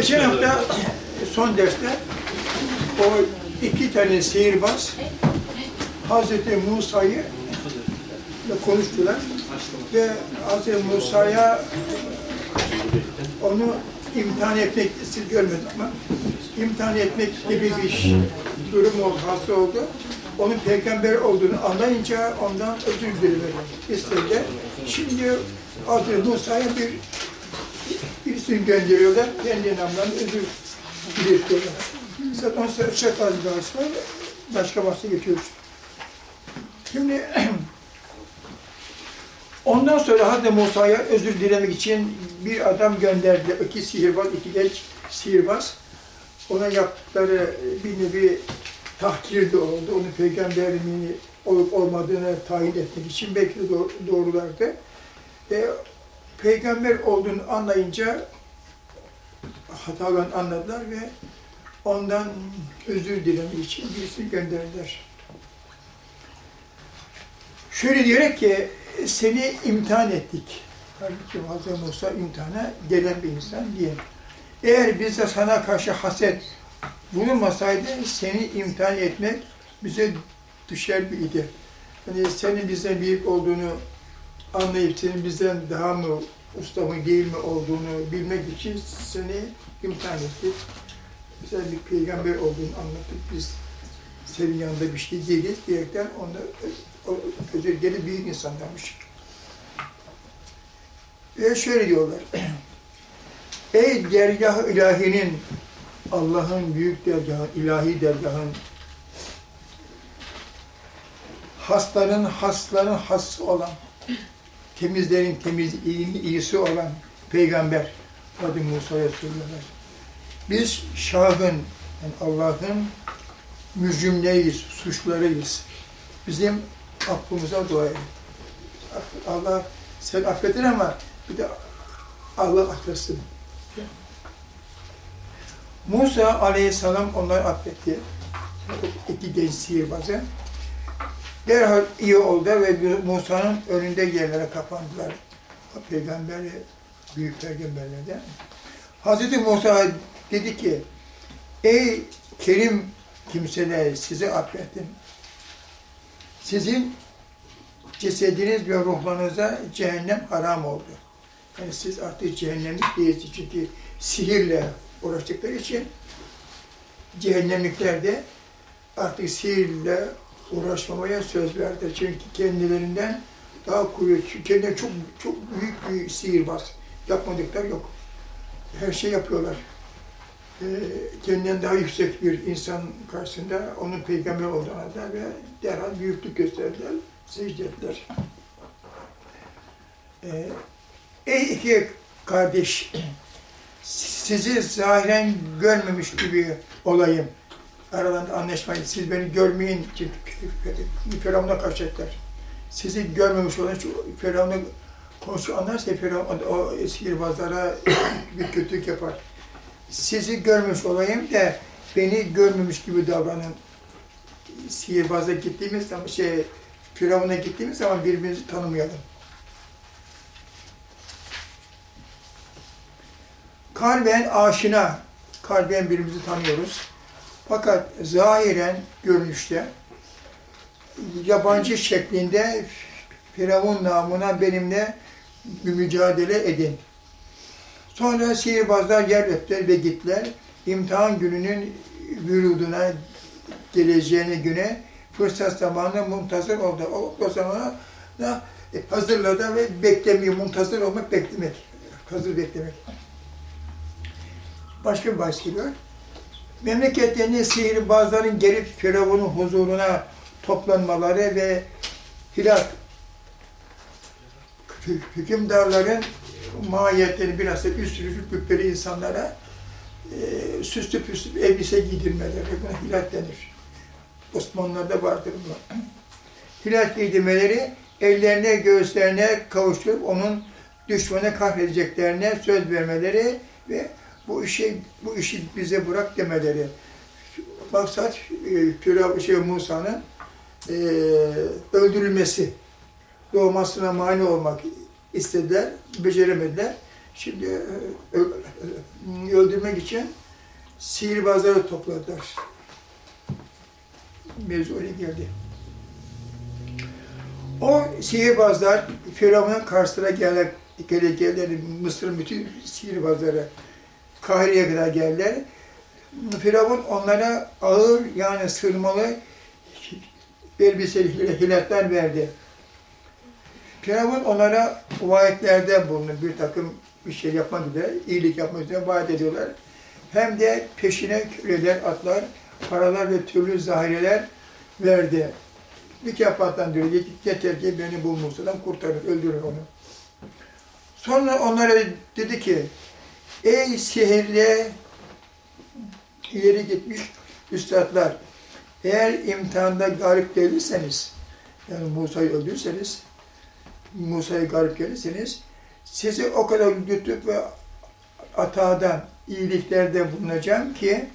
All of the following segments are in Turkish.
Geçen hafta son derste o iki tane sihirbaz Hazreti Musa'yı konuştular ve Hazreti Musa'ya onu imtihan etmek siz görmediniz ama imtihan etmek gibi bir durum oldu, hasta oldu. Onun peygamber olduğunu anlayınca ondan özür dilemek istediler. Şimdi Hazreti Musa'ya bir birisini gönderiyorlar, kendi namlarını. Zaten sonra şakal bir bahs var, başka bahse geçiyoruz. Şimdi ondan sonra Hazreti Musa'ya özür dilemek için bir adam gönderdi. İki sihirbaz, iki genç sihirbaz. Ona yaptıkları bir nevi tahkir de oldu. Onun peygamberliğini olup olmadığını tayin etmek için belki de doğrulardı. E, peygamber olduğunu anlayınca hatalarını anladılar ve ondan özür dilemek için birisini gönderdiler. Şöyle diyerek ki, seni imtihan ettik. Halbuki Hazreti Musa imtihana gelen bir insan diye. Eğer biz de sana karşı haset bulunmasaydı seni imtihan etmek bize düşer bir idi. Hani senin bizden büyük olduğunu anlayıp senin bizden daha mı usta mı değil mi olduğunu bilmek için seni imtihan ettik. Sen bir peygamber olduğunu anlattık. Biz senin yanında bir şey değiliz diyerekten onu özellikle büyük insanlarmış. Ve şöyle diyorlar. Ey dergah ilahinin, Allah'ın büyük dergahı, ilahi dergahın, hasların hasların hası olan, temizlerin temiz, iyisi olan peygamber Hadi Musa'ya söylüyorlar. Biz Şah'ın, yani Allah'ın mücrimleyiz, suçlarıyız. Bizim affımıza dua edin. Allah sen affedin ama bir de Allah affetsin. Musa aleyhisselam onları affetti. İki genç sihirbazı. Derhal iyi oldu ve Musa'nın önünde yerlere kapandılar. Peygamber, büyük peygamberlerden. Hazreti Musa dedi ki, ey kerim kimseler sizi affettim. Sizin cesediniz ve ruhlarınıza cehennem haram oldu. Yani siz artık cehennemlik değilsiniz. Çünkü sihirle uğraştıkları için cehennemlikler de artık sihirle uğraşmamaya söz verdi. Çünkü kendilerinden daha kuvvetli, kendileri çok çok büyük bir sihirbaz. Yapmadıkları yok. Her şey yapıyorlar. Ee, kendinden daha yüksek bir insan karşısında onun peygamber olduğuna da ve derhal büyüklük gösterdiler, secde ettiler. Ee, ey iki kardeş, sizi zahiren görmemiş gibi olayım. Aralarında anlaşmayın, siz beni görmeyin, çünkü Firavun'a karşı. Sizi görmemiş olan Firavun'a konuşu anlarsa Firavun o sihirbazlara bir kötülük yapar sizi görmüş olayım da beni görmemiş gibi davranın. Sihirbaza gittiğimiz zaman, şey, Firavun'a gittiğimiz zaman birbirimizi tanımayalım. Kalben aşina, kalben birbirimizi tanıyoruz. Fakat zahiren görünüşte yabancı şeklinde Firavun namına benimle bir mücadele edin. Sonra sihirbazlar yer öptüler ve gittiler. İmtihan gününün vüruduna geleceğine güne fırsat zamanı muntazır oldu. O, o zamana da hazırladı ve beklemiyor. Muntazır olmak beklemek. Hazır beklemek. Başka bir bahis geliyor. Memleketlerinde sihirbazların gelip Firavun'un huzuruna toplanmaları ve hilal hükümdarların mahiyetleri biraz da üst cübbeli insanlara e, süslü püslü elbise giydirmeleri, buna hilal denir. Osmanlılar'da vardır bu. Hilal giydirmeleri ellerine, göğüslerine kavuşturup onun düşmanı kahredeceklerine söz vermeleri ve bu işi bu işi bize bırak demeleri. Maksat e, şey, Musa'nın e, öldürülmesi, doğmasına mani olmak istediler, beceremediler. Şimdi e, ö- öldürmek için sihirbazları topladılar. Mevzu öyle geldi. O sihirbazlar Firavun'un karşısına gelen, gelen, gelen Mısır'ın bütün sihirbazları Kahire'ye kadar geldiler. Firavun onlara ağır yani sırmalı elbiseli hilatlar verdi. Firavun onlara vaayetlerde bulundu. Bir takım bir şey yapmak üzere, iyilik yapmak üzere vaat ediyorlar. Hem de peşine köleler, atlar, paralar ve türlü zahireler verdi. Mükafattan diyor, yeter ki beni bu Musa'dan kurtarır, öldürür onu. Sonra onlara dedi ki, ey sihirli ileri gitmiş üstadlar, eğer imtihanda galip gelirseniz, yani Musa'yı öldürürseniz, Musa'ya galip gelirseniz, sizi o kadar lütuf ve atadan, iyiliklerde bulunacağım ki,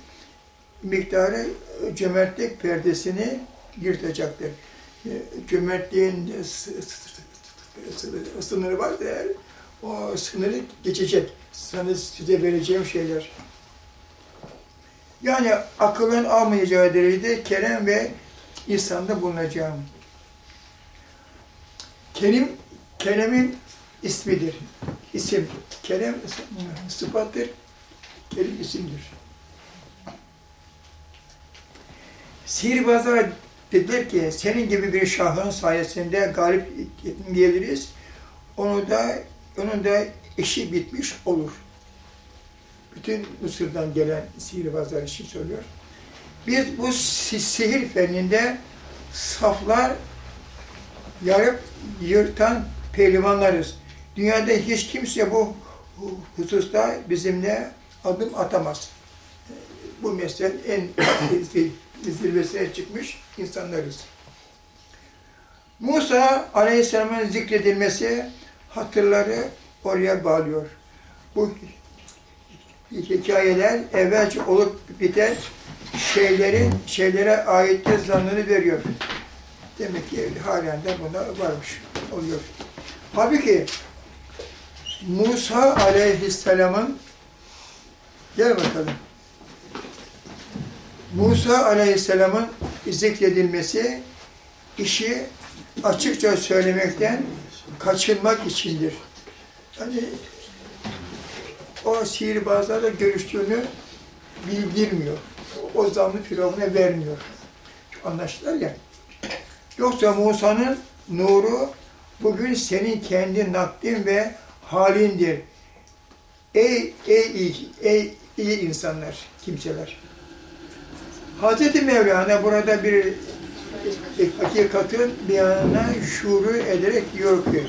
miktarı cömertlik perdesini yırtacaktır. E, Cömertliğin sınırı var eğer, o sınırı geçecek. Sana size vereceğim şeyler. Yani akılın almayacağı derecede kerem ve insanda bulunacağım. Kerim, Kerem'in ismidir. İsim. Kerem sıfattır. Kerim isimdir. Sihirbazlar dediler ki senin gibi bir şahın sayesinde galip geliriz. Onu da onun da işi bitmiş olur. Bütün Mısır'dan gelen sihirbazlar için söylüyor. Biz bu si- sihir fenninde saflar yarıp yırtan pehlivanlarız. Dünyada hiç kimse bu hususta bizimle adım atamaz. Bu mesleğin en zirvesine çıkmış insanlarız. Musa Aleyhisselam'ın zikredilmesi hatırları oraya bağlıyor. Bu hikayeler evvelce olup biten şeylerin şeylere aittir zannını veriyor. Demek ki halen de buna varmış oluyor. Halbuki Musa aleyhisselamın gel bakalım. Musa aleyhisselamın zikredilmesi işi açıkça söylemekten kaçınmak içindir. Yani o sihirbazlarla görüştüğünü bildirmiyor. O zamlı Firavun'a vermiyor. Anlaştılar ya. Yoksa Musa'nın nuru bugün senin kendi nakdin ve halindir. Ey, ey, iyi, ey iyi insanlar, kimseler. Hazreti Mevlana burada bir hakikatin beyanına şuuru ederek diyor ki,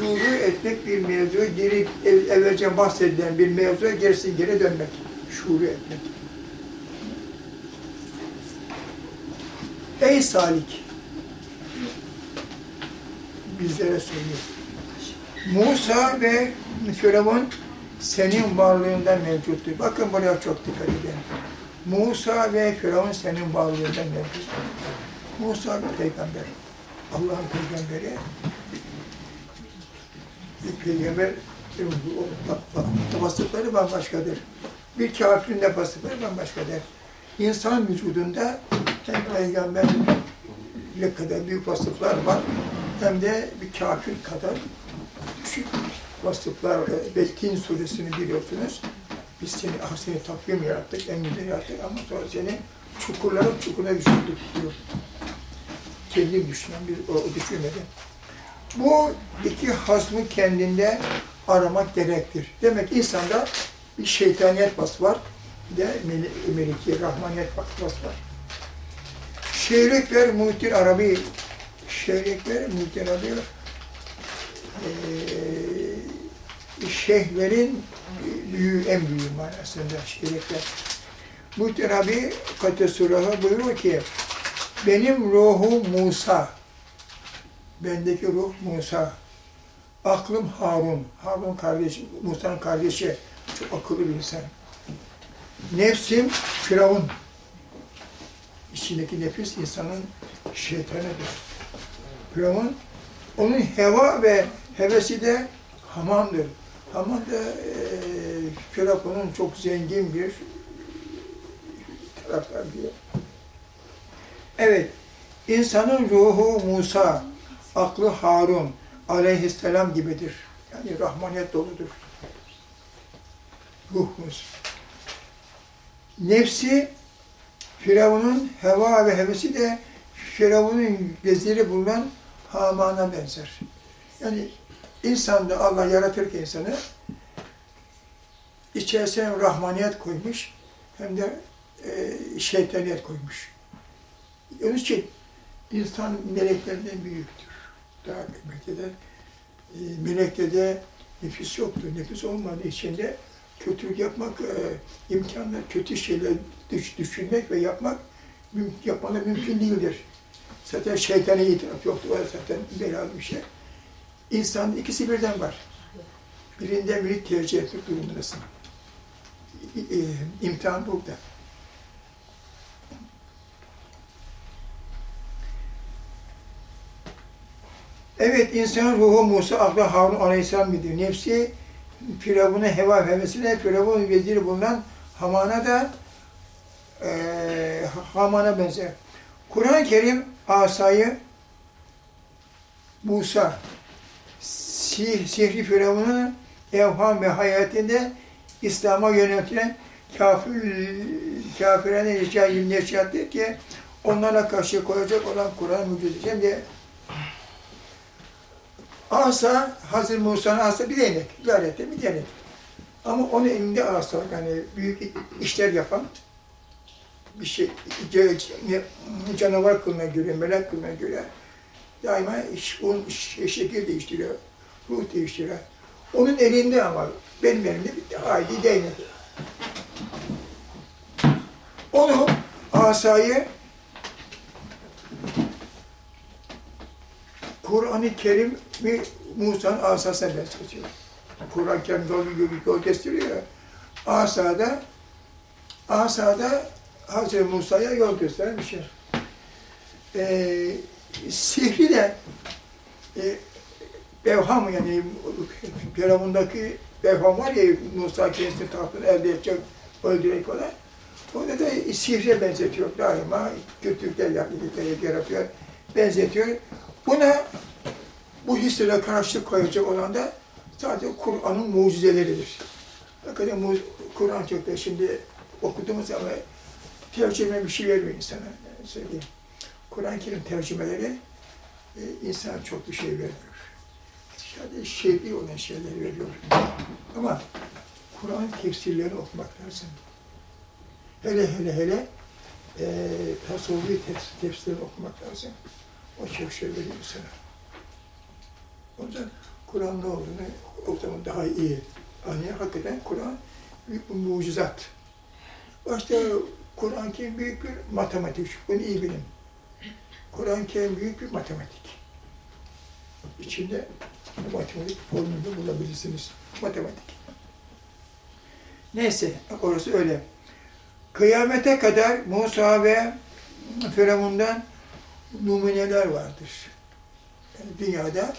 şuuru etmek bir mevzu, geri ev, evvelce bahsedilen bir mevzu, gerisi geri dönmek. Şuuru etmek. Ey salik! Bizlere söylüyor. Musa ve Firavun senin varlığından mevcuttur. Bakın buraya çok dikkat edin. Musa ve Firavun senin varlığından mevcut. Musa peygamber. Allah'ın peygamberi. Peygamber vasıfları bambaşkadır. Bir kafirin de vasıfları bambaşkadır. İnsan vücudunda hem peygamberle kadar büyük vasıflar var hem de bir kafir kadar küçük vasıflar. Belkin suresini biliyorsunuz. Biz seni, ah seni takvim yarattık, en güzel yarattık ama sonra seni çukurlara çukuruna düşürdük diyor. Kendi düşünen bir o düşünmedi. Bu iki hasmı kendinde aramak gerektir. Demek insanda bir şeytaniyet vasfı var, bir de mel- meliki, rahmaniyet vasfı var. Şehirlikler Muhittin Arabi, şehirlikler Muhittin Arabi, eee şeyhlerin büyüğü, en büyüğü manasında şehirlikler. Muhittin Arabi Katesuraha buyuruyor ki, benim ruhu Musa, bendeki ruh Musa, aklım Harun, Harun kardeşi, Musa'nın kardeşi, çok akıllı bir insan. Nefsim Firavun, içindeki nefis insanın şeytanıdır. Firavun, onun heva ve hevesi de hamamdır. Haman da e, Firavun'un çok zengin bir taraftar diyor. Evet, insanın ruhu Musa, aklı Harun aleyhisselam gibidir. Yani rahmaniyet doludur. Ruhumuz. Nefsi Firavun'un heva ve hevesi de Firavun'un veziri bulunan Haman'a benzer. Yani insanda Allah yaratırken insanı içerisine hem rahmaniyet koymuş hem de e, şeytaniyet koymuş. Onun için insan meleklerden büyüktür. Daha kıymetli de e, melekte de nefis yoktur. Nefis olmadığı için de kötülük yapmak e, imkanlar, kötü şeyler düş, düşünmek ve yapmak müm, yapmalı mümkün değildir. Zaten şeytani itiraf yoktur. O zaten belalı bir şey. İnsanın ikisi birden var. Birinden biri tercih etmek durumundasın. İ- e, İmtihan burada. Evet, insan ruhu Musa, aklı Harun Aleyhisselam gidiyor. Nefsi Firavun'a heva hevesine, Firavun veziri bulunan Haman'a da eee Haman'a benzer. Kur'an-ı Kerim asayı Musa, sih, sihri Firavun'un evham ve hayatında İslam'a yöneltilen kafir, kafirane rica neşiyattır ki onlara karşı koyacak olan Kur'an mucizedir. Hem de asa, Hazreti Musa'nın asa bir değnek, yarete bir değnek. Ama onun elinde asa, yani büyük işler yapan bir şey, canavar kılına göre, melek kılına göre daima onun şekil değiştiriyor, ruh değiştiriyor. Onun elinde ama benim elimde bir adi değnek. Onu asayı Kur'an-ı Kerim ve Musa'nın asasına benzetiyor. Kur'an-ı Kerim yol, yol, yol gösteriyor ya. Asada, asada Hazreti Musa'ya yol gösteren bir şey. Ee, sihri de e, evham yani Firavun'daki evham var ya Musa kendisini tahtını elde edecek, öldürecek falan. Onu da sihre benzetiyor daima. Kötülükler yapıyor, yaratıyor, benzetiyor. Buna bu hislere karşılık koyacak olan da sadece Kur'an'ın mucizeleridir. Hakikaten Kur'an çok da şimdi okuduğumuz zaman tercüme bir şey vermiyor insana. Yani. Kur'an-ı Kerim tercümeleri e, insana çok bir şey vermiyor. Sadece şer'i olan şeyleri veriyor. Ama Kur'an tefsirlerini okumak lazım. Hele hele hele e, tasavvufi tefs- tefsirlerini okumak lazım. O çok şey veriyor sana. O yüzden Kur'an ne olduğunu o zaman daha iyi anlıyor. Hakikaten Kur'an büyük bir mucizat. Başta Kur'an Kerim büyük bir matematik. Bunu iyi bilin. Kur'an Kerim büyük bir matematik. İçinde matematik formülünü bulabilirsiniz. Matematik. Neyse, orası öyle. Kıyamete kadar Musa ve Firavun'dan numuneler vardır. Yani dünyada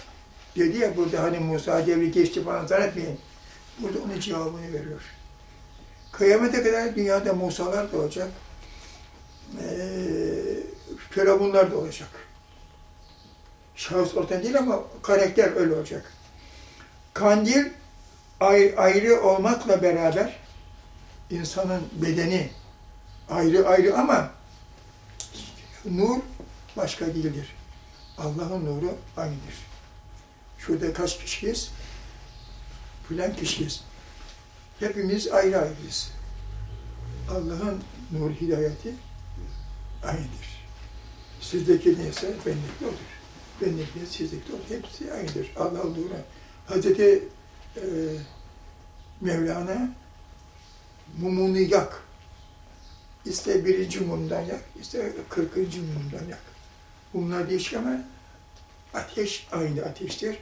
dedi ya burada hani Musa devri geçti falan zannetmeyin. Burada onun cevabını veriyor. Kıyamete kadar dünyada Musa'lar da olacak. Ee, da olacak. Şahıs ortadan değil ama karakter öyle olacak. Kandil ayrı, ayrı olmakla beraber insanın bedeni ayrı ayrı ama nur başka değildir. Allah'ın nuru aynıdır. Şurada kaç kişiyiz? Filan kişiyiz. Hepimiz ayrı ayrıyız. Allah'ın nur hidayeti aynıdır. Sizdeki neyse bendeki odur. Bendeki neyse sizdeki odur. Hepsi aynıdır. Allah'ın nuru. Hazreti e, Mevlana mumunu yak. İster birinci mumdan yak, ister kırkıncı mumdan yak. Mumlar değişik ama ateş aynı ateştir.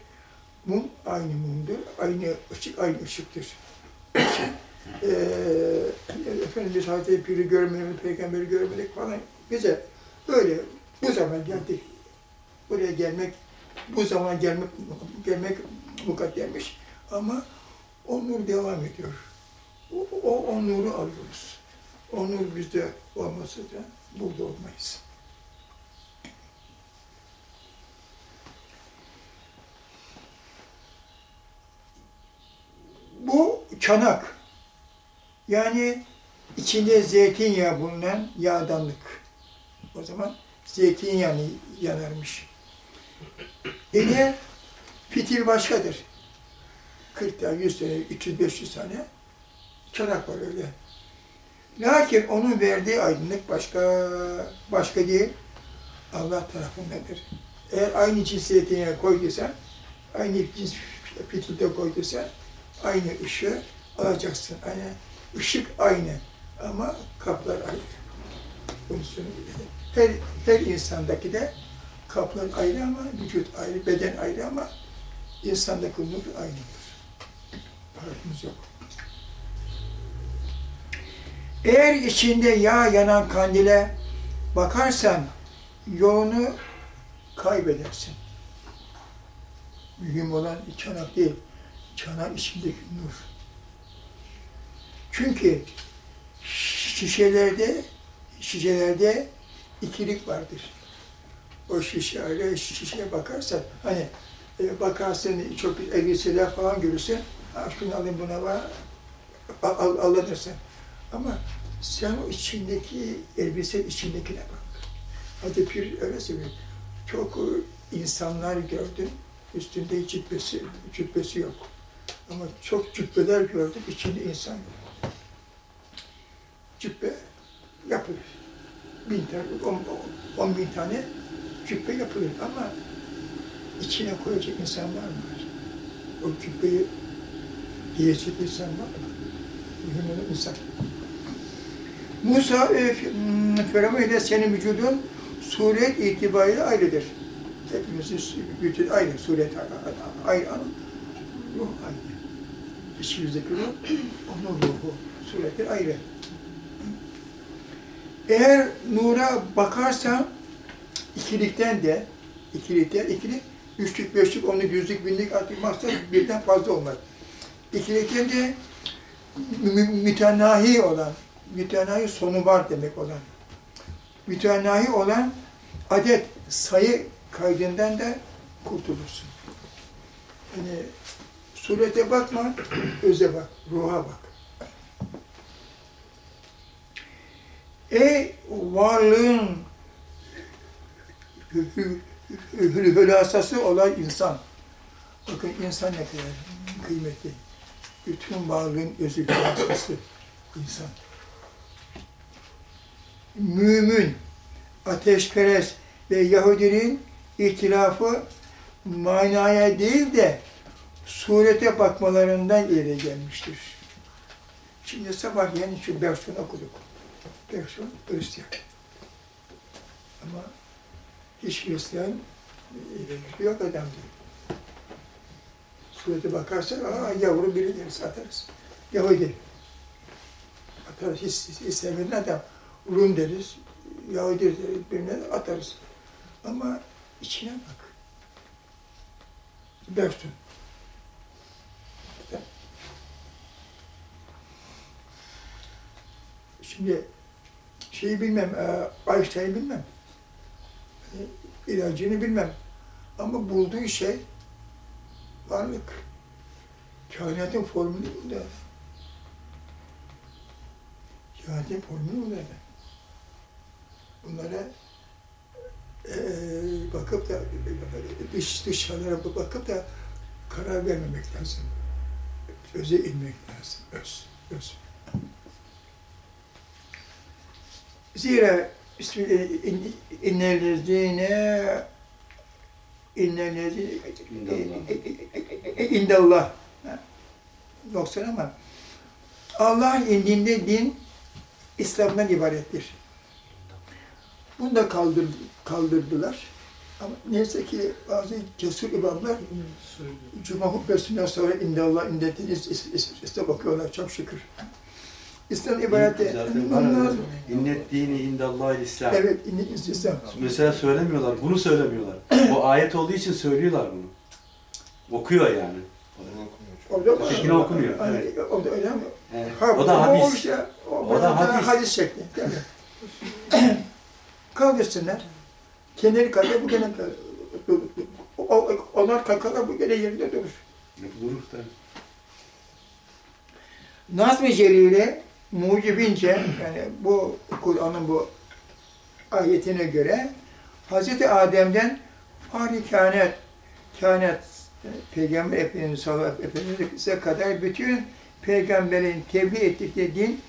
Mum aynı mumdur. Aynı ışık aynı ışıktır. Ee, Efendimiz Hazreti Pir'i görmedik, Peygamberi görmedik falan. Bize böyle bu zaman geldik. Buraya gelmek, bu zaman gelmek, gelmek mukaddemmiş. Ama O nur devam ediyor. O, o, o nuru alıyoruz. O nur bizde olmasa da burada olmayız. Bu çanak. Yani içinde zeytinyağı bulunan yağdanlık. O zaman zeytinyağı yanarmış. Yine fitil başkadır. 40 tane, 100 tane, 300-500 tane çanak var öyle. Lakin onun verdiği aydınlık başka, başka değil, Allah tarafındadır. Eğer aynı cins zeytinyağı koyduysan, aynı cins fitilde koyduysan, aynı ışığı alacaksın. Yani ışık aynı ama kaplar ayrı. Bunu. Her, her insandaki de kaplar ayrı ama vücut ayrı, beden ayrı ama insandaki nur aynıdır. Farkımız yok. Eğer içinde yağ yanan kandile bakarsan yolunu kaybedersin. Mühim olan çanak değil, çanak içindeki nur. Çünkü şişelerde şişelerde ikilik vardır. O şişe öyle şişeye bakarsan hani e, bakarsın çok elbiseler falan görürsün. Ha, şunu alayım buna var. Al, al, alınırsın. Ama sen o içindeki elbise içindekine bak. Hadi Pir öyle söylüyor. Çok e, insanlar gördüm. Üstünde cübbesi, cübbesi yok. Ama çok cübbeler gördüm. içinde insan. Cübbe yapılır. Bin tane, on, on bin tane cübbe yapılır ama içine koyacak insan var mı? O cübbeyi giyecek insan var mı? Olan insan. Musa, e, Firavun ile senin vücudun suret itibariyle ayrıdır. Hepimizin vücudu aynı, suret aynı ruh aynı. İçimizdeki ruh, onun ruhu, sureti ayrı. Eğer nura bakarsan ikilikten de, ikilikten, ikilik, üçlük, beşlik, onluk, yüzlük, binlik, artık maksat birden fazla olmaz. İkilikten de mü mütenahi olan, mütenahi sonu var demek olan, mütenahi olan adet, sayı kaydından da kurtulursun. Yani surete bakma, öze bak, ruha bak. Ey varlığın hülasası olan insan. Bakın insan ne kadar kıymetli. Bütün varlığın özü hülasası insan. Mümin, ateşperest ve Yahudinin ihtilafı manaya değil de surete bakmalarından ileri gelmiştir. Şimdi sabah yeni şu versiyonu okuduk. Versiyon Hristiyan. Ama hiç Hristiyan e, yok adam değil. Surete bakarsak, aa yavru biri deriz, atarız. Yahudi. Atarız, hiç istemeyen adam. Rum deriz, Yahudi deriz, birine atarız. Ama içine bak. Versiyon. Şimdi şeyi bilmem, e, Einstein'ı bilmem. E, ilacını bilmem. Ama bulduğu şey varlık. Kainatın formülü burada. Kainatın formülü burada. Bunlara e, bakıp da dış dışarılara bakıp da karar vermemek lazım. Öze inmek lazım. Öz. Öz. Zira innellezine innellezine indallah noksan ama Allah'ın indinde din İslam'dan ibarettir. Bunu da kaldır, kaldırdılar. Ama neyse ki bazı cesur imamlar Cuma hutbesinden sonra indallah indetin iste bakıyorlar çok şükür. İslam ibadeti. Var İnnet dini indallahil İslam. Evet, innet İslam. Mesela söylemiyorlar, bunu söylemiyorlar. o ayet olduğu için söylüyorlar bunu. Okuyor yani. Orada var. Ötekini okumuyor, evet. O da öyle mi? Evet. Ha, O da hadis. işte, o, O o da hadis. hadis. şekli. mi? Kaldırsınlar. Kendileri kalkar, bu gene Onlar kalkarlar, bu gene yerinde durur. Durur da. Nazm-ı Celil'i mucibince, yani bu Kur'an'ın bu ayetine göre Hz. Adem'den fahri kânet, kânet, Peygamber Efendimiz sallallahu Efendimiz'e kadar bütün peygamberin tebliğ ettikleri din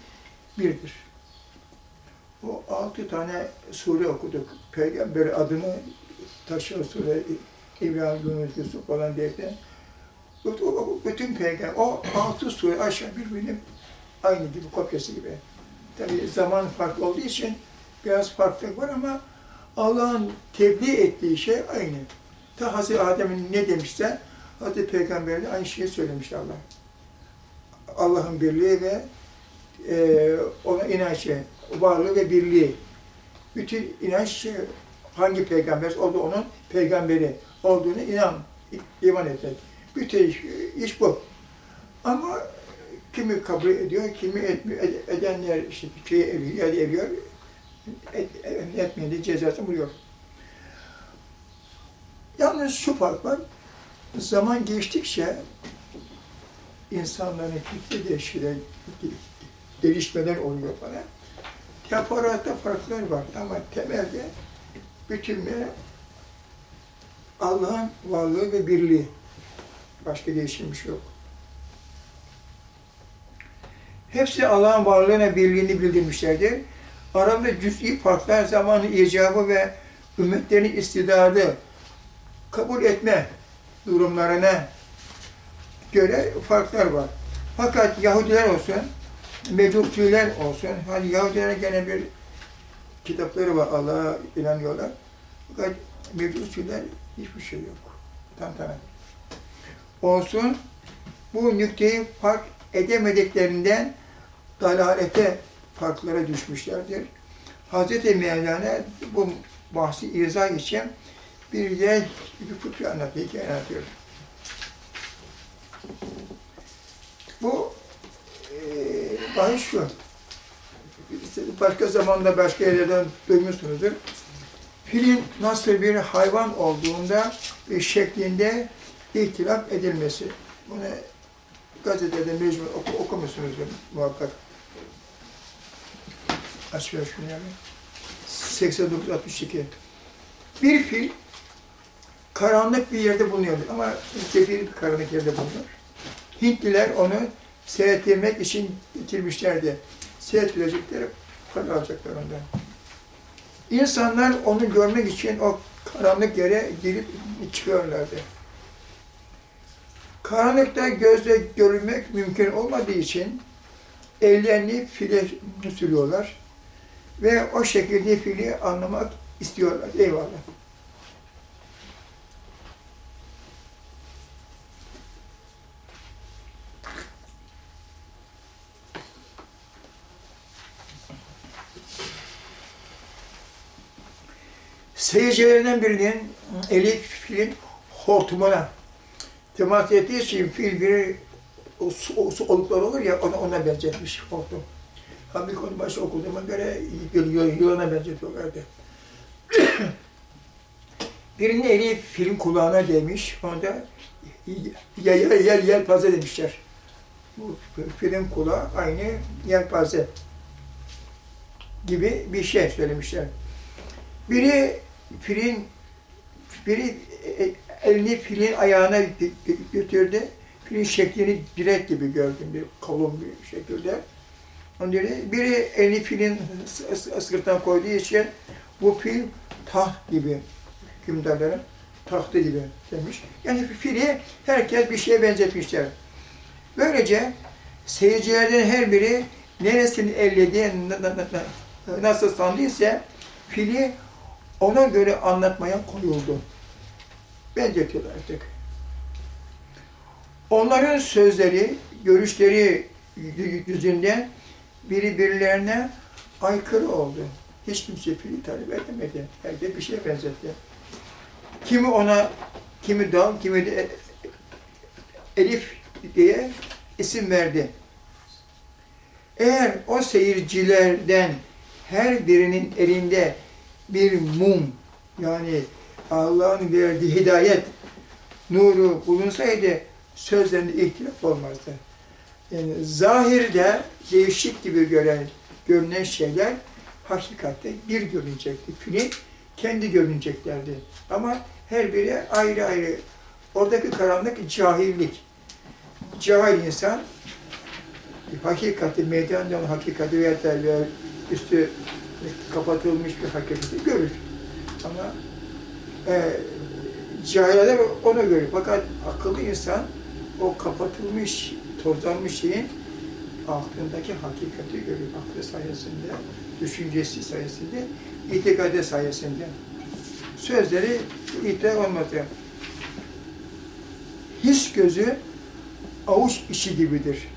birdir. O altı tane sure okuduk. Peygamber adını taşıyor sure, İbrahim, Yunus, Yusuf falan. O- o- Bütün peygamber, o altı sure aşağı birbirinin aynı gibi, kopyası gibi. Tabi zaman farklı olduğu için biraz farklılık var ama Allah'ın tebliğ ettiği şey aynı. Ta Hazreti Adem'in ne demişse Hazreti Peygamber de aynı şeyi söylemiş Allah. Allah'ın birliği ve e, ona inancı, varlığı ve birliği. Bütün inanç hangi peygamber o da onun peygamberi olduğunu inan, iman etmek. Bütün iş, iş bu. Ama kimi kabul ediyor, kimi etmiyor, ed- edenler işte fikri eriyor, eriyor, et, etmeyen de cezasını buluyor. Yalnız şu fark var, zaman geçtikçe insanların fikri değişikleri, gelişmeler oluyor falan. Teferruatta farklar var ama temelde bütünle Allah'ın varlığı ve birliği. Başka değişim bir şey yok. Hepsi Allah'ın varlığına birliğini bildirmişlerdir. Aralarında cüz'i farklar zamanı icabı ve ümmetlerin istidadı kabul etme durumlarına göre farklar var. Fakat Yahudiler olsun, Mecusiler olsun, hani Yahudilere gene bir kitapları var, Allah'a inanıyorlar. Fakat Mecusiler hiçbir şey yok. Tantana. Olsun, bu nükteyi fark edemediklerinden dalalete farklara düşmüşlerdir. Hz. Mevlana bu bahsi izah için bir yer bir fıkra anlatıyor, hikaye anlatıyor. Bu eee bahis şu. Başka zamanda başka yerlerden duymuşsunuzdur. Filin nasıl bir hayvan olduğunda ve şeklinde ihtilaf edilmesi. Bunu gazetede mecbur oku, okumuşsunuzdur muhakkak. Şunu yani. 89-62. Bir fil karanlık bir yerde bulunuyor ama kefil bir karanlık yerde bulunuyor. Hintliler onu seyrettirmek için getirmişlerdi. Seyrettirecekleri para alacaklar ondan. İnsanlar onu görmek için o karanlık yere girip çıkıyorlardı. Karanlıkta gözle görülmek mümkün olmadığı için ellerini file sürüyorlar ve o şekilde fili anlamak istiyorlar. Eyvallah. Seyircilerinden birinin eli filin hortumuna temas ettiği için fil bir o, su- o, su oluklar olur ya ona, ona benzetmiş hortum. Onu başta okuduğuma göre yıl- yılana benzetiyorlardı. Birinin eli filin kulağına değmiş, onda yel, yel, yel, yelpaze demişler. Bu filin kulağı aynı yelpaze gibi bir şey söylemişler. Biri filin, biri e, elini filin ayağına gö- gö- götürdü. Filin şeklini direk gibi gördüm, bir kalın bir şekilde. Ondan biri, biri elini filin sırtına koyduğu için bu fil taht gibi, hükümdarların tahtı gibi demiş. Yani fili herkes bir şeye benzetmişler. Böylece seyircilerden her biri neresini ellediği, na- na- na- nasıl sandıysa fili ona göre anlatmaya koyuldu. Benzetiyorlar artık. Onların sözleri, görüşleri yüzünden biri birilerine aykırı oldu. Hiç kimse fili talep edemedi. Herkes bir şeye benzetti. Kimi ona, kimi dal, kimi de e- elif diye isim verdi. Eğer o seyircilerden her birinin elinde bir mum yani Allah'ın verdiği hidayet nuru bulunsaydı sözlerinde ihtilaf olmazdı. Yani zahirde değişik gibi gören, görünen şeyler hakikatte bir görünecekti. Film kendi görüneceklerdi. Ama her biri ayrı ayrı. Oradaki karanlık cahillik. Cahil insan hakikati, meydanda olan hakikati veya üstü kapatılmış bir hakikati görür. Ama e, cahiller onu görür. Fakat akıllı insan o kapatılmış, tozlanmış şeyin altındaki hakikati görür. Aklı sayesinde, düşüncesi sayesinde, itikadı sayesinde. Sözleri itibar olmadı. His gözü avuç işi gibidir.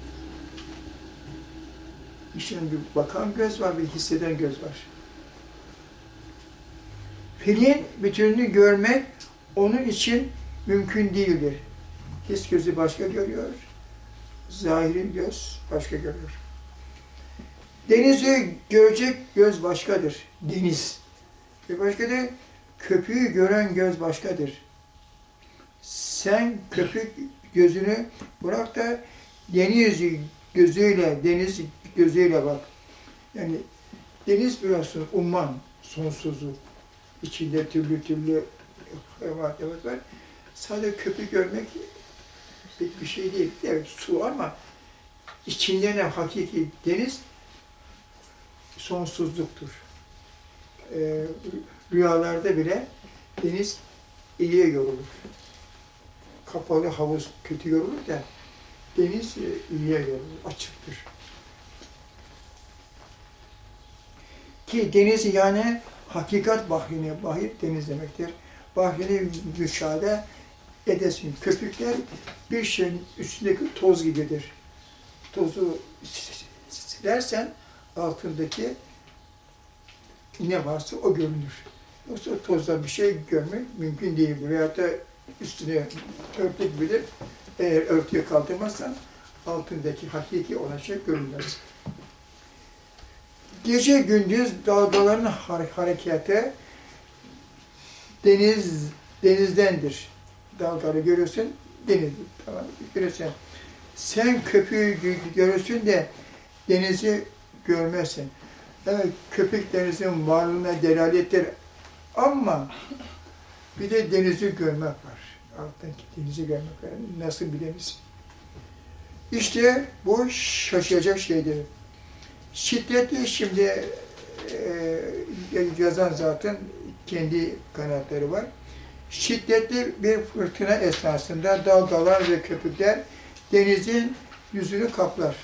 İşin bir bakan göz var, bir hisseden göz var. Filin bütününü görmek onun için mümkün değildir. His gözü başka görüyor, zahiri göz başka görüyor. Denizi görecek göz başkadır. Deniz. Bir başka da köpüğü gören göz başkadır. Sen köpük gözünü bırak da deniz gözüyle, deniz gözüyle bak. Yani deniz biliyorsun umman, sonsuzluk. İçinde türlü türlü hayvanat var. Sadece köpük görmek pek bir şey değil. Evet su ama içinde ne hakiki deniz sonsuzluktur. Ee, rüyalarda bile deniz iyiye yorulur. Kapalı havuz kötü yorulur da deniz e, iyiye yorulur, açıktır. Ki deniz yani hakikat bahrini, bahir deniz demektir. Bahrini müşahede edesin. Köpükler bir şeyin üstündeki toz gibidir. Tozu silersen altındaki ne varsa o görünür. Yoksa tozdan bir şey görmek mümkün değil. Veyahut da üstüne örtü gibidir. Eğer örtüyü kaldırmazsan altındaki hakiki olan şey görünmez. Gece gündüz dalgaların hareketi deniz denizdendir. Dalgaları görüyorsun, deniz. Tamam, görüyorsun. Sen köpüğü görürsün de denizi görmezsin. Evet, köpük denizin varlığına delalettir ama bir de denizi görmek var. Alttaki denizi görmek var. Nasıl deniz? İşte bu şaşacak şeydir. Şiddetli şimdi e, yazan zaten kendi kanatları var. Şiddetli bir fırtına esnasında dalgalar ve köpükler denizin yüzünü kaplar.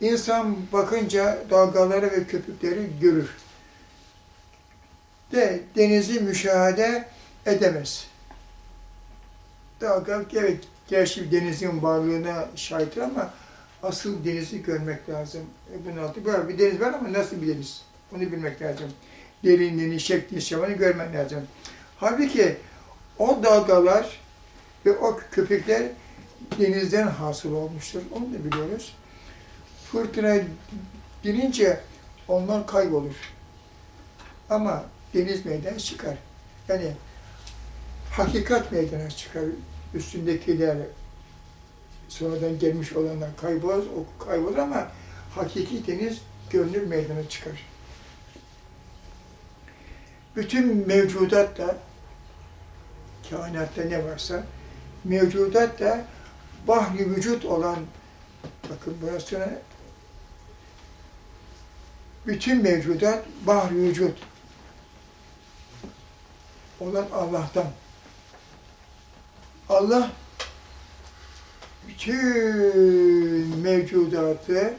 İnsan bakınca dalgaları ve köpükleri görür. De denizi müşahede edemez. Dalga evet gerçi denizin varlığına şahittir ama asıl denizi görmek lazım. E bunun altı böyle bir deniz var ama nasıl bir deniz? Onu bilmek lazım. Derinliğini, şeklini, şemalini görmek lazım. Halbuki o dalgalar ve o köpükler denizden hasıl olmuştur. Onu da biliyoruz. Fırtına girince onlar kaybolur. Ama deniz meydana çıkar. Yani hakikat meydana çıkar. Üstündekiler sonradan gelmiş olanlar kaybolur, o kaybolur ama hakiki deniz görünür meydana çıkar. Bütün mevcudat da kainatta ne varsa mevcudat da bahri vücut olan bakın burası bütün mevcudat bahri vücut olan Allah'tan. Allah bütün mevcudatı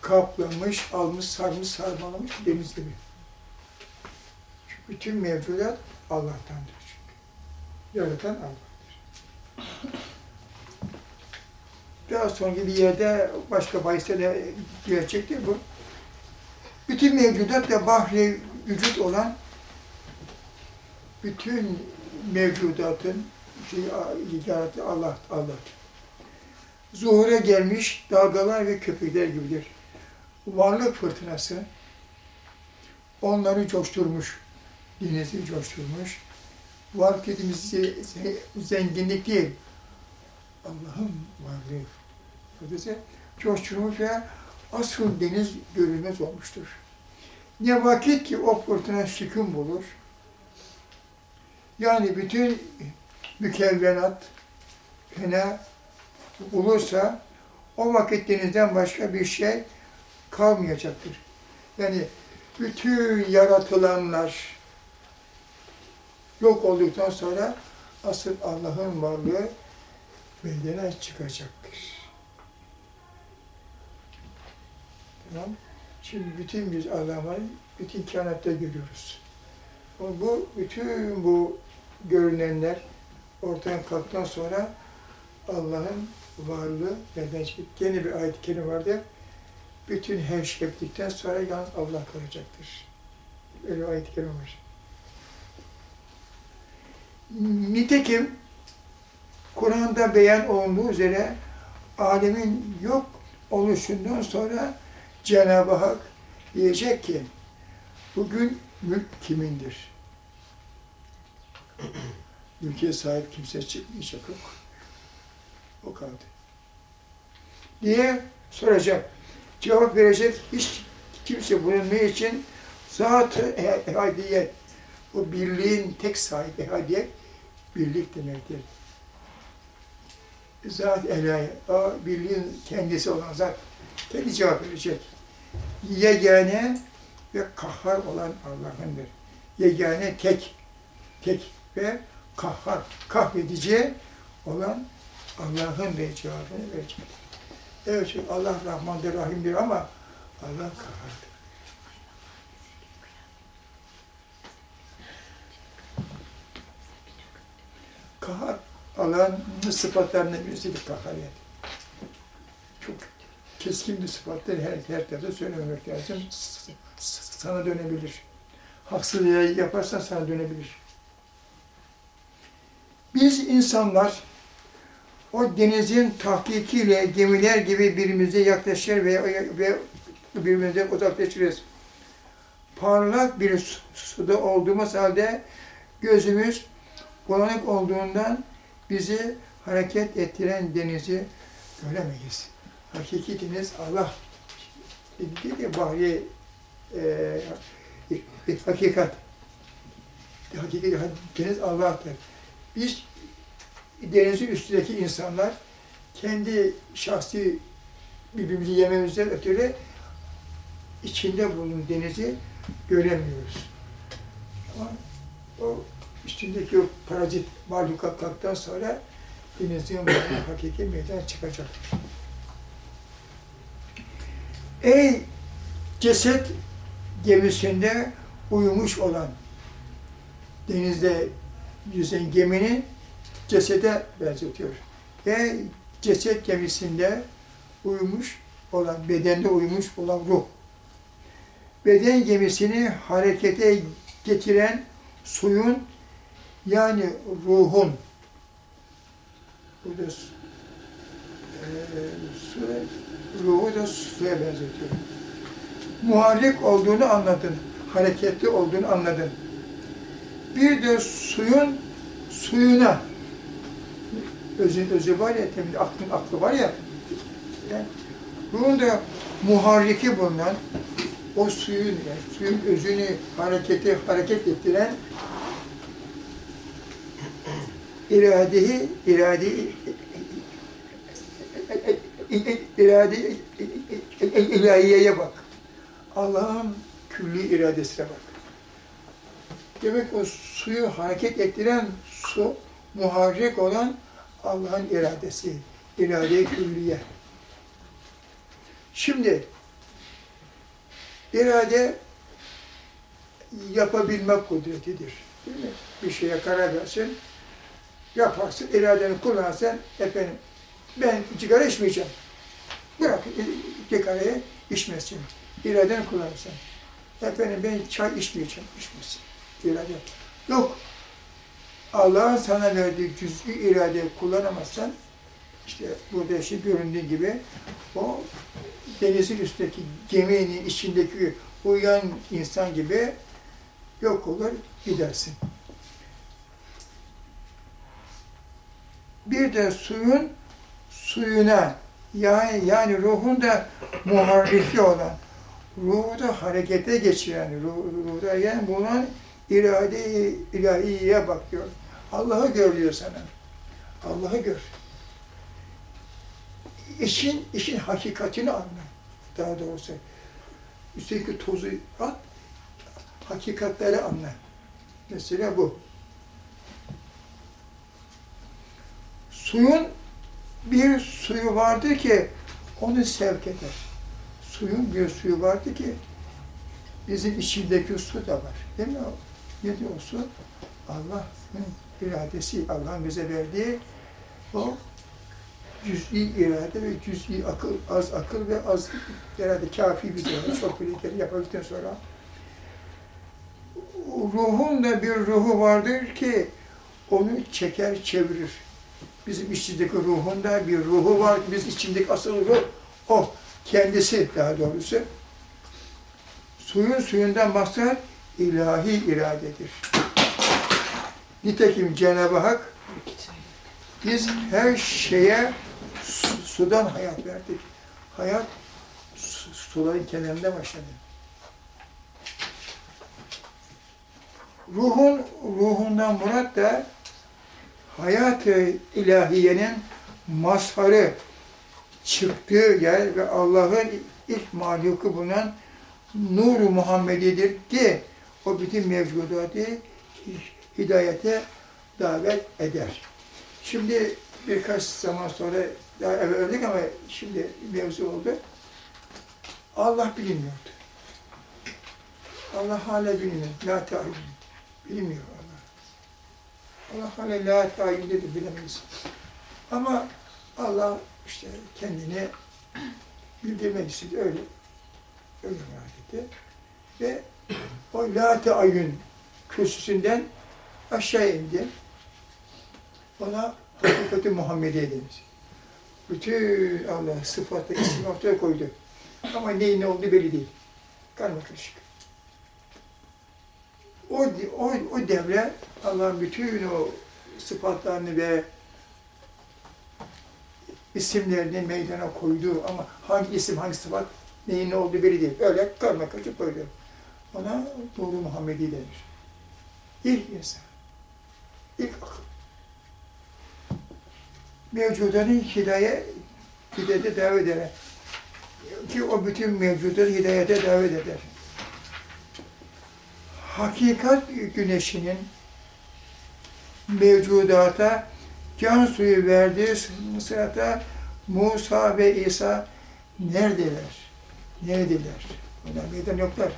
kaplamış, almış, sarmış, sarmalamış deniz gibi. Bütün mevcudat Allah'tandır. Yaratan Allah'tır. Daha sonraki bir yerde başka bahiste de gelecektir bu. Bütün mevcudat ve bahri vücut olan bütün mevcudatın şey, yaratı Allah, Allah. Zuhura gelmiş dalgalar ve köpükler gibidir. Varlık fırtınası onları coşturmuş, denizi coşturmuş. Varlık dediğimiz ze- ze- zenginlik değil, Allah'ın varlığı fırtınası coşturmuş ve asıl deniz görülmez olmuştur. Ne vakit ki o fırtına sükun bulur, yani bütün mükevvenat fena olursa o vakit denizden başka bir şey kalmayacaktır. Yani bütün yaratılanlar yok olduktan sonra asıl Allah'ın varlığı meydana çıkacaktır. Tamam. Şimdi bütün biz Allah'ı bütün kainatta görüyoruz. Bu bütün bu görünenler ortadan kalktıktan sonra Allah'ın varlığı nereden çıkıp gene bir ayet-i vardır. Bütün her şey sonra yalnız Allah kalacaktır. Öyle ayet-i var. Nitekim Kur'an'da beyan olunduğu üzere alemin yok oluşundan sonra Cenab-ı Hak diyecek ki bugün mülk kimindir? Mülke sahip kimse çıkmayacak yok. O kaldı. Diye soracak. Cevap verecek hiç kimse bunun ne için? Zat-ı ehadiyet. O birliğin tek sahibi ehadiyet birlik demektir. Zat ilahi, o birliğin kendisi olan zat kendi cevap verecek. Yegane ve kahhar olan Allah'ındır. Yegane tek, tek ve kahhar, kahvedici olan Allah'ın da cevabını verecek. Evet, Allah Rahmandır, Rahim'dir ama Allah kahhardır. Kahar, Allah'ın sıfatlarından birisidir kahhariyet. Çok keskin bir sıfattır, her, her tarafta söylememek lazım. Sana dönebilir. Haksızlığı yaparsan sana dönebilir. Biz insanlar o denizin tahkikiyle gemiler gibi birbirimize yaklaşır ve, ve birbirimize uzaklaşırız. Parlak bir su- suda olduğumuz halde gözümüz bulanık olduğundan bizi hareket ettiren denizi göremeyiz. Hakiki deniz Allah. Dedi ya bahri e, hakikat. Hakiki deniz Allah'tır. Biz denizin üstündeki insanlar kendi şahsi birbirimizi yememizden ötürü içinde bulunan denizi göremiyoruz. Ama o üstündeki o parazit mahlukat kalktıktan sonra varlığı hakiki meydana çıkacak. Ey ceset gemisinde uyumuş olan denizde yüzen geminin cesede benzetiyor. Ey ceset gemisinde uyumuş olan, bedende uyumuş olan ruh. Beden gemisini harekete getiren suyun yani ruhun burada e, su, ruhu da suya benzetiyor. Muharrik olduğunu anladın, hareketli olduğunu anladın. Bir de suyun suyuna özün özü var ya, temin aklın aklı var ya, yani bunun da muharriki bulunan o suyun, yani suyun özünü hareketi hareket ettiren iradeyi, iradeyi irade ilahiyeye bak. Allah'ın külli iradesine bak. Demek o suyu hareket ettiren su, muharrik olan Allah'ın iradesi, irade-i külliye. Şimdi irade yapabilmek kudretidir. Değil mi? Bir şeye karar versin, yaparsın, iradeni kullanırsan, efendim ben sigara içmeyeceğim. Bırak sigarayı içmesin. İradeni kullanırsan. Efendim ben çay içmeyeceğim, içmesin. İrade. Yok. Allah'ın sana verdiği cüz'i iradeyi kullanamazsan, işte burada işte göründüğü gibi o denizin üstteki geminin içindeki uyuyan insan gibi yok olur, gidersin. Bir de suyun suyuna yani, yani ruhun da muharriki olan, ruhu da harekete geçiren, ruh, ruhda yani bulunan irade-i ilahiye bakıyor. Allah'ı gör diyor sana. Allah'ı gör. İşin, işin hakikatini anla. Daha doğrusu. Üstelik tozu at, hakikatleri anla. Mesela bu. Suyun bir suyu vardır ki onu sevk eder. Suyun bir suyu vardır ki bizim içindeki su da var. Değil mi? Ne diyor o su? Allah'ın iradesi, Allah'ın bize verdiği o cüz'i irade ve cüz'i akıl, az akıl ve az irade kafi bir durum. Çok birlikleri yapabildikten sonra ruhun da bir ruhu vardır ki onu çeker, çevirir. Bizim içindeki ruhunda bir ruhu var. Biz içindeki asıl ruh o. Kendisi daha doğrusu. Suyun suyundan maksat ilahi iradedir. Nitekim Cenab-ı Hak biz her şeye su- sudan hayat verdik. Hayat su- suların kenarında başladı. Ruhun ruhundan murat da hayat-ı ilahiyenin mazharı çıktığı yer ve Allah'ın ilk mahluku bulunan Nur-u Muhammedi'dir ki o bütün mevcudatı hidayete davet eder. Şimdi birkaç zaman sonra daha evvel öldük ama şimdi mevzu oldu. Allah bilinmiyordu. Allah hala bilinmiyor. La tayin. Bilinmiyor Allah. Hala la tayindedir bilemeyiz. Ama Allah işte kendini bildirmek istedi. Öyle. Öyle merak etti. Ve o la tayin kürsüsünden aşağı indi. Ona hakikati Muhammediye demiş. Bütün Allah sıfatı, isim ortaya koydu. Ama neyin ne olduğu belli değil. Karma karışık. O, o, o devre Allah'ın bütün o sıfatlarını ve isimlerini meydana koydu ama hangi isim, hangi sıfat, neyin ne olduğu belli değil. Öyle karma karışık koydu. Ona Nuru Muhammedi denir. İlk insan, ilk akıl. Mevcudanın hidayet, hidayete davet eder. Ki o bütün mevcudatı hidayete davet eder. Hakikat güneşinin mevcudata can suyu verdiği sırada Musa ve İsa neredeler? Neredeler? Onlar meydan yoklar.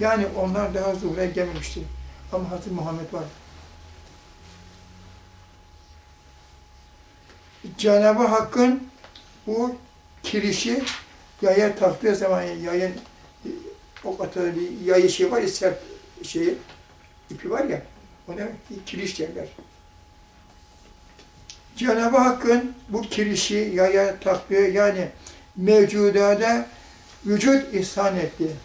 Yani onlar daha zuhura gelmemişti. Ama Hazreti Muhammed var. Cenab-ı Hakk'ın bu kirişi yaya taktığı zaman yayın o bir yayı şey var ya sert şey ipi var ya ona kiriş derler. Cenab-ı Hakk'ın bu kirişi yaya taktığı yani mevcudada vücut ihsan etti.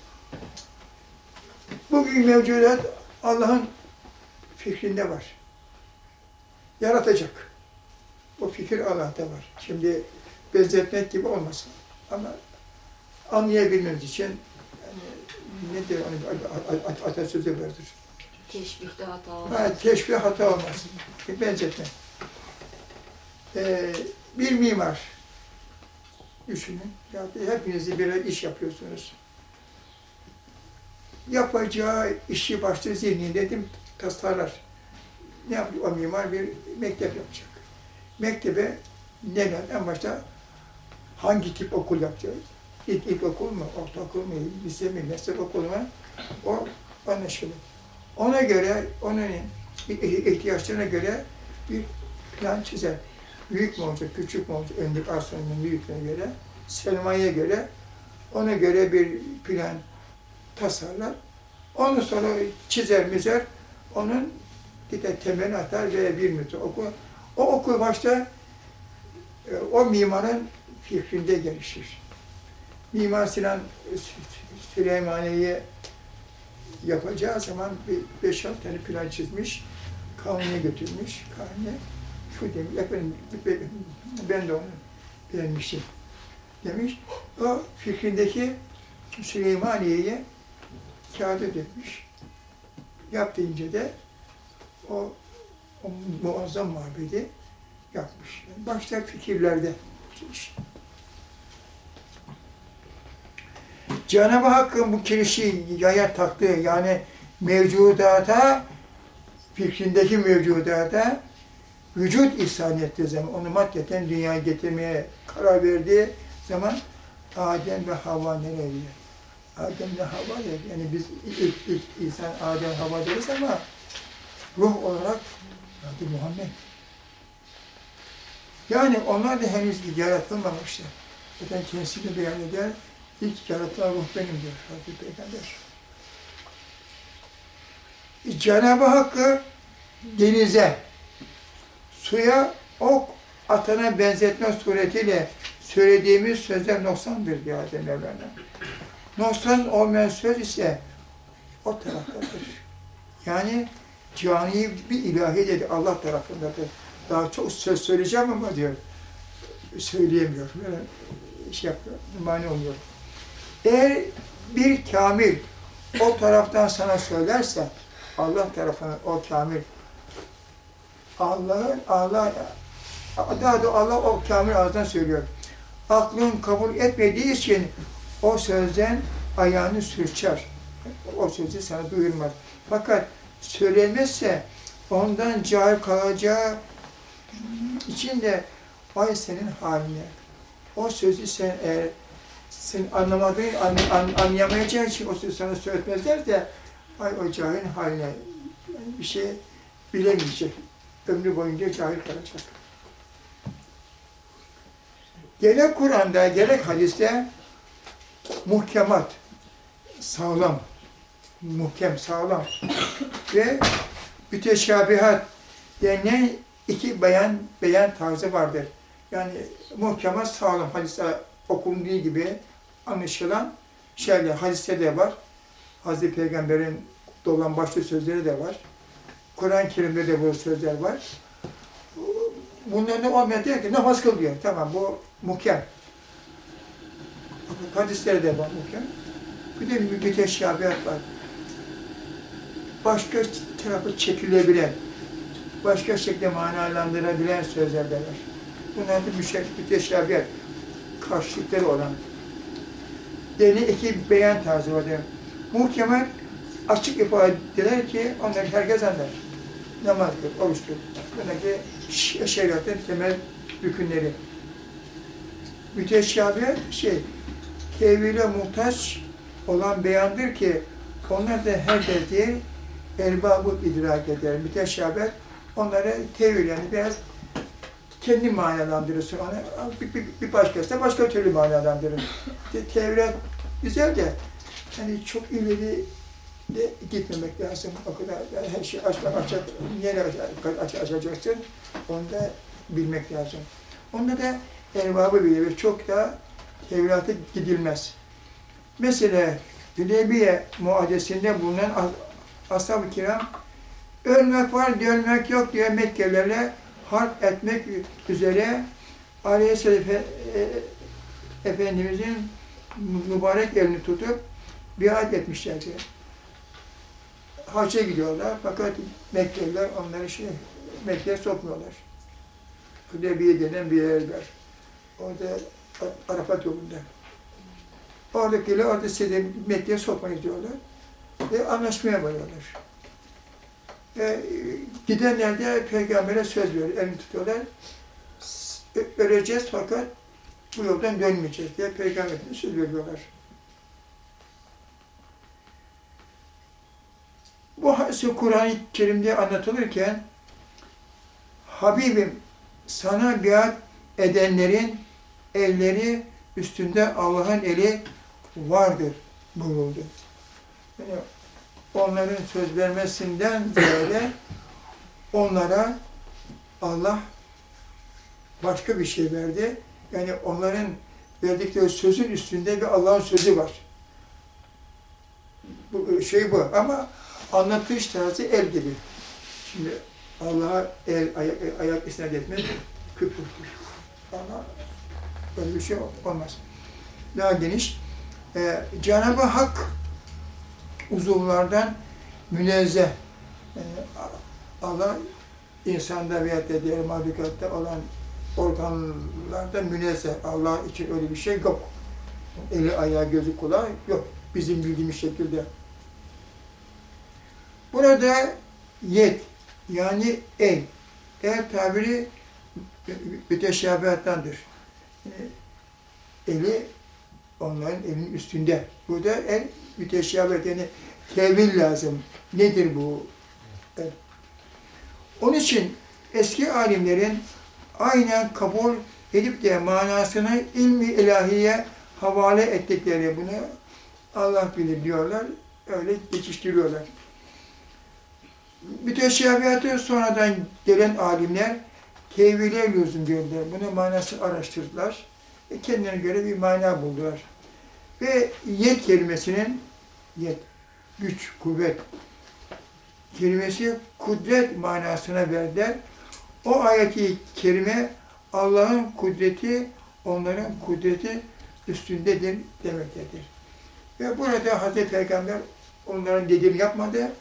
Bugün mevcudat Allah'ın fikrinde var. Yaratacak. O fikir Allah'ta var. Şimdi benzetmek gibi olmasın. Ama anlayabilmemiz için nedir hani atasözü vardır. Teşbihte hata var. Ha, teşbih hata olmasın. Benzetme. Ee, bir mimar düşünün. Ya hepiniz bir iş yapıyorsunuz. Yapacağı işi başta zihninde dedim tasarlar. Ne yapıyor o mimar? Bir mektep yapacak. Mektebe neler? En başta hangi tip okul yapacağız? İlk, ilk okul mu, ortaokul mu, lise mi, meslek okulu mu? O anlaşılır. Ona göre, onun ihtiyaçlarına göre bir plan çizer. Büyük mü olacak, küçük mü olacak, öndeki arsanın büyüklüğüne göre, sermayeye göre, ona göre bir plan tasarlar. Onu sonra çizer mizer, onun gider temeli atar ve bir müddet oku. O okul başta e, o mimarın fikrinde gelişir. Mimar Sinan Süleymaniye'yi yapacağı zaman bir beş altı tane plan çizmiş, kanuna götürmüş. Kanuna şu demiş, efendim ben de onu beğenmiştim demiş. O fikrindeki Süleymaniye'ye kağıda dökmüş. Yap deyince de o, o muazzam mabedi yapmış. Yani başta fikirlerde. iş. Cenab-ı Hakk'ın bu kirişi yaya taktığı yani mevcudata, fikrindeki mevcudata vücut ihsan ettiği zaman, onu maddeten dünyaya getirmeye karar verdiği zaman Adem ve Havva nereye Adem ve Havva dedi. Yani biz ilk, ilk insan Adem Havva deriz ama ruh olarak Hazreti Muhammed. Yani onlar da henüz yaratılmamışlar. Zaten kendisini beyan eder. İlk yaratılan ruh benim diyor Hazreti Peygamber. Cenab-ı Hakk'ı denize, suya ok atana benzetme suretiyle söylediğimiz sözler noksandır diyor Adem Mevlana. Noksan olmayan söz ise o taraftadır. Yani cani bir ilahi dedi Allah tarafındadır. Daha çok söz söyleyeceğim ama diyor söyleyemiyor. Böyle şey yapıyor, mani oluyor. Eğer bir kamil o taraftan sana söylerse Allah tarafından o kamil Allah'ın Allah daha da Allah o kamil ağzından söylüyor. Aklın kabul etmediği için o sözden ayağını sürçer. O sözü sana duyurmaz. Fakat söylenmezse ondan cahil kalacağı için de vay senin haline. O sözü sen eğer sen anlamadığın, an, an, anlayamayacağın için o sana söyletmezler de ay o cahil haline. Yani bir şey bilemeyecek. Ömrü boyunca cahil kalacak. Gerek Kur'an'da, gerek hadiste muhkemat, sağlam, muhkem, sağlam ve müteşabihat denilen iki beyan, beyan tarzı vardır. Yani muhkemat sağlam, hadiste okunduğu gibi anlaşılan şeyler, hadiste de var. Hazreti Peygamber'in dolan başlı sözleri de var. Kur'an-ı Kerim'de de bu sözler var. Bunların olmayan diyor ki namaz kıl diyor. Tamam bu muhkem. Hadisleri de var muhkem. Bir de müteşabihat var. Başka tarafı çekilebilen, başka şekilde manalandırabilen sözler de var. Bunlar da müşerrif müteşabihat, karşılıkları olan. Deni iki beyan tarzı var. Muhkemat açık ifade eder ki onları herkes anlar. Namaz kıl, oruç tut. Buradaki şeriatın temel hükümleri. Müteşabih şey, tevhile muhtaç olan beyandır ki onlar da herkes değil, erbabı idrak eder. Müteşabih onları tevhil yani biraz kendi manalandırırsın. Onu bir, bir, bir başkası da başka türlü manalandırır. Te, tevrat güzel de hani çok ileri de gitmemek lazım. O kadar yani her şeyi açmak, açacak, nereye aç, açacaksın onu da bilmek lazım. Onda da erbabı bilir. Çok da Tevrat'a gidilmez. Mesela Hüdeybiye muadesinde bulunan ashab-ı kiram ölmek var, dönmek yok diye Mekkelilerle harp etmek üzere Aleyhisselam e, Efendimizin mübarek elini tutup biat etmişlerdi. Hacca gidiyorlar fakat Mekkeliler onları şey, Mekke'ye sokmuyorlar. Hüdebiye denen bir yer var. Orada Arafat yolunda. Oradakiler orada size Mekke'ye sokmayız diyorlar. Ve anlaşmaya varıyorlar. E, gidenler de peygambere söz veriyor, elini tutuyorlar. Öleceğiz fakat bu yoldan dönmeyeceğiz diye peygamberine söz veriyorlar. Bu hadisi Kur'an-ı Kerim'de anlatılırken Habibim sana biat edenlerin elleri üstünde Allah'ın eli vardır buyuruldu. Yani onların söz vermesinden ziyade onlara Allah başka bir şey verdi. Yani onların verdikleri sözün üstünde bir Allah'ın sözü var. Bu şey bu ama anlatış tarzı el gibi. Şimdi Allah'a el, ayak, ayak isnat etmek küfürdür. Ama böyle bir şey olmaz. Daha geniş. Ee, Cenab-ı Hak uzuvlardan münezzeh. Ee, Allah insanda veya da diğer mahlukatta olan organlarda münezzeh. Allah için öyle bir şey yok. Eli, ayağı, gözü, kulağı yok. Bizim bildiğimiz şekilde. Burada yet, yani el. El tabiri müteşabihattandır. Yani eli onların elinin üstünde. Burada el müteşabihat yani tevil lazım. Nedir bu? El? Onun için eski alimlerin aynen kabul edip de manasını ilmi ilahiye havale ettikleri bunu Allah bilir diyorlar. Öyle geçiştiriyorlar. Müteşabihatı sonradan gelen alimler tevhile lüzum gördüler. Bunu manasını araştırdılar. E kendilerine göre bir mana buldular. Ve yet kelimesinin yet, güç, kuvvet kelimesi kudret manasına verdiler. O ayeti kerime Allah'ın kudreti onların kudreti üstündedir demektedir. Ve burada Hazreti Peygamber onların dediğini yapmadı.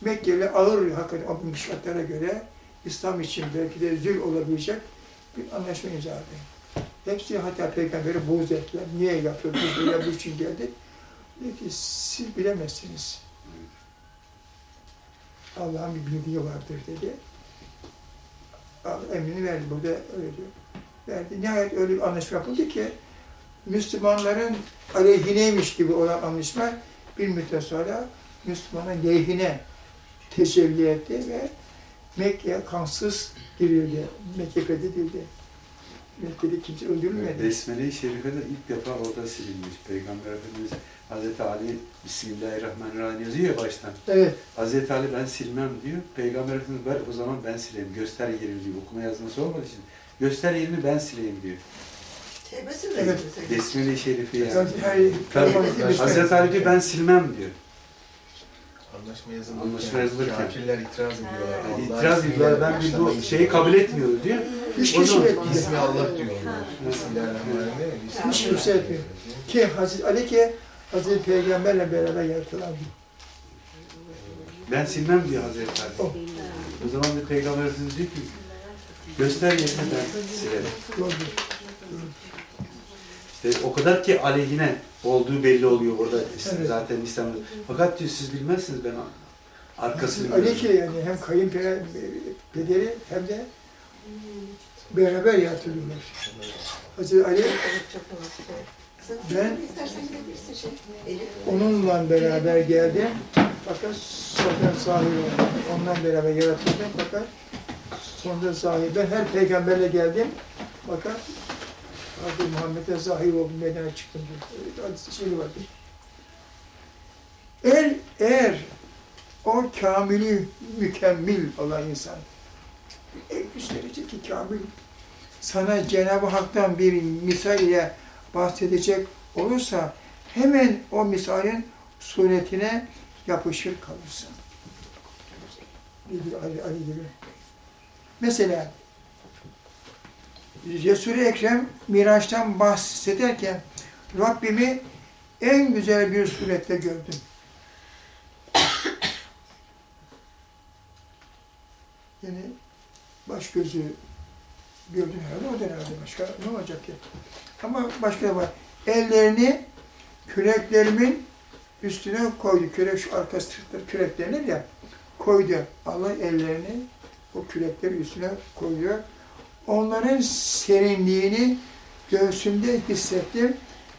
Mekkeli ağır hakikaten o şartlara göre İslam için belki de zül olabilecek bir anlaşma imzaladı. Hepsi hatta peygamberi buğz ettiler. Niye yapıyoruz? Biz buraya bu için geldik. Dedi ki siz bilemezsiniz. Allah'ın bir bildiği vardır dedi. Allah emrini verdi burada öyle diyor. Verdi. Nihayet öyle bir anlaşma yapıldı ki Müslümanların aleyhineymiş gibi olan anlaşma bir müddet sonra Müslümanın lehine tecelli etti ve Mekke'ye kansız girildi. Mekke fethedildi. Mekke'de kimse öldürülmedi. Besmele-i Şerife de ilk defa orada silinmiş. Peygamber Efendimiz Hazreti Ali Bismillahirrahmanirrahim yazıyor ya baştan. Evet. Hazreti Ali ben silmem diyor. Peygamber Efendimiz ver o zaman ben sileyim. Göster yerini diyor. Okuma yazması olmadığı için. Göster yerini ben sileyim diyor. Tevbesi mi? Evet. Besmele-i Şerife yani. Hazreti Ali diyor ben silmem diyor. Anlaşma yazılırken, Anlaşma yazılırken. kafirler itiraz ediyorlar. Yani itiraz ediyorlar ben bir bu şeyi kabul etmiyorum diyor. Hiç zaman etmiyor. İsmi Allah diyorlar. Bismillahirrahmanirrahim. Hiç kimse etmiyor. Ki Hazreti Ali ki Hazreti Peygamberle beraber yaratılan bir. Ben silmem diyor Hazreti Ali. O. O zaman bir Peygamber Efendimiz diyor ki göster yerini ben silerim. Doğru. İşte o kadar ki aleyhine olduğu belli oluyor orada Evet. zaten İslam'da. Fakat diyor siz bilmezsiniz ben arkasını Ali ki yani hem kayınpederi hem de beraber yaratılıyorlar. Hazreti Ali Ben- şey. Onunla beraber geldi. Fakat sonra sahibi oldu. Ondan beraber yaratıldım fakat sonra sahibi. Ben her peygamberle geldim. Fakat Hazreti Muhammed'e zahir oldum, meydana çıktım diyor. Öyle bir hadis şeyi vardır. Eğer, eğer o kamili, mükemmel olan insan, en üst derece ki kamil, sana Cenab-ı Hak'tan bir misal ile bahsedecek olursa hemen o misalin suretine yapışır kalırsın. Ali, Ali gibi. Mesela Resul-i Ekrem Miraç'tan bahsederken Rabbimi en güzel bir surette gördüm. Yani baş gözü gördüm herhalde, o herhalde başka ne olacak ki? Ama başka var. Ellerini küreklerimin üstüne koydu. Kürek şu arkası kürek denir ya. Koydu. Allah ellerini o küreklerin üstüne koyuyor. Onların serinliğini göğsümde hissettim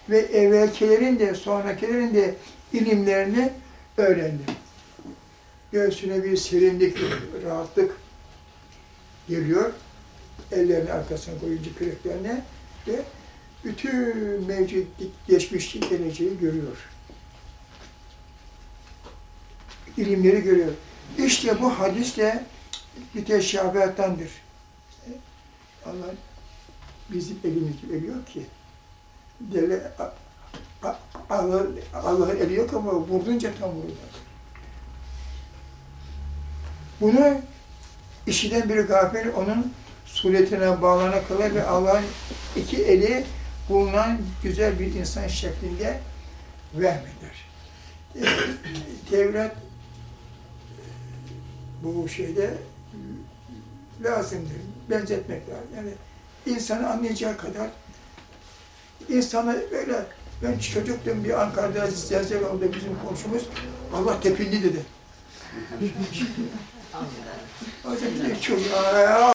ve evvelkilerin de sonrakilerin de ilimlerini öğrendim. Göğsüne bir serinlik, rahatlık geliyor. Ellerini arkasına koyunca küreklerine ve bütün mevcut geçmişlik geleceği görüyor. İlimleri görüyor. İşte bu hadisle bir teşabihattandır. Allah bizim elimiz eli yok ki. Deli, A- A- Allah, Allah'ın eli yok ama vurdunca tam vurur. Bunu işiden biri gafil onun suretine bağlana kadar ve Allah'ın iki eli bulunan güzel bir insan şeklinde vermediler. Ee, Tevrat bu şeyde lazımdır. Benzetmek lazım. Yani insanı anlayacağı kadar insanı böyle ben çocuktum bir Ankara'da zelzele oldu bizim komşumuz Allah tepindi dedi. O zaman çocuğa